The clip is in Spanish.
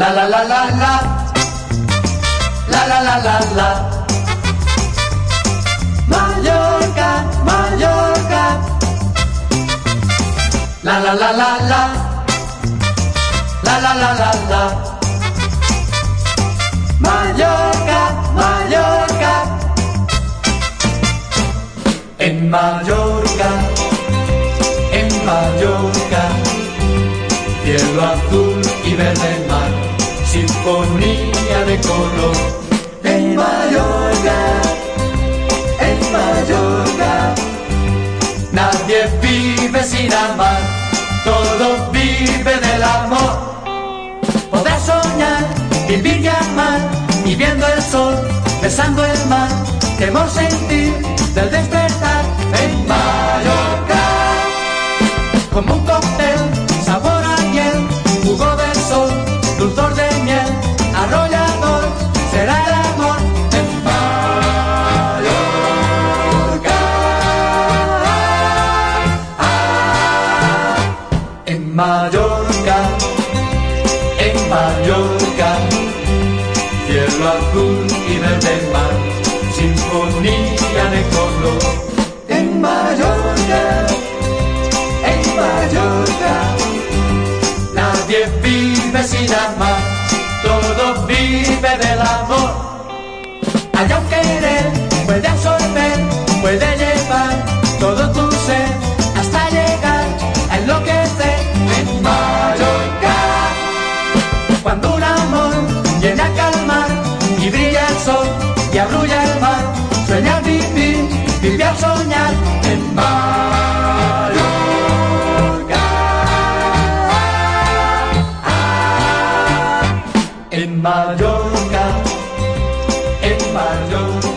La la la la la. La la la la la. Mallorca, Mallorca. La la la la la. La la la la la. Mallorca, Mallorca. En Mallorca, en Mallorca, cielo azul y verde mar, sinfonía de color. En Mallorca, en Mallorca, nadie vive sin amar, todo vive del amor. Poder soñar, vivir y amar, y viendo el sol, besando el mar, temor sentir Mallorca, en Mallorca, cielo azul y verde mar, sinfonía de color. En Mallorca, en Mallorca, nadie vive sin amar, todo vive del amor. Arrulla el mar, al vivir, vive al soñar en Mallorca. En Mallorca, en Mallorca.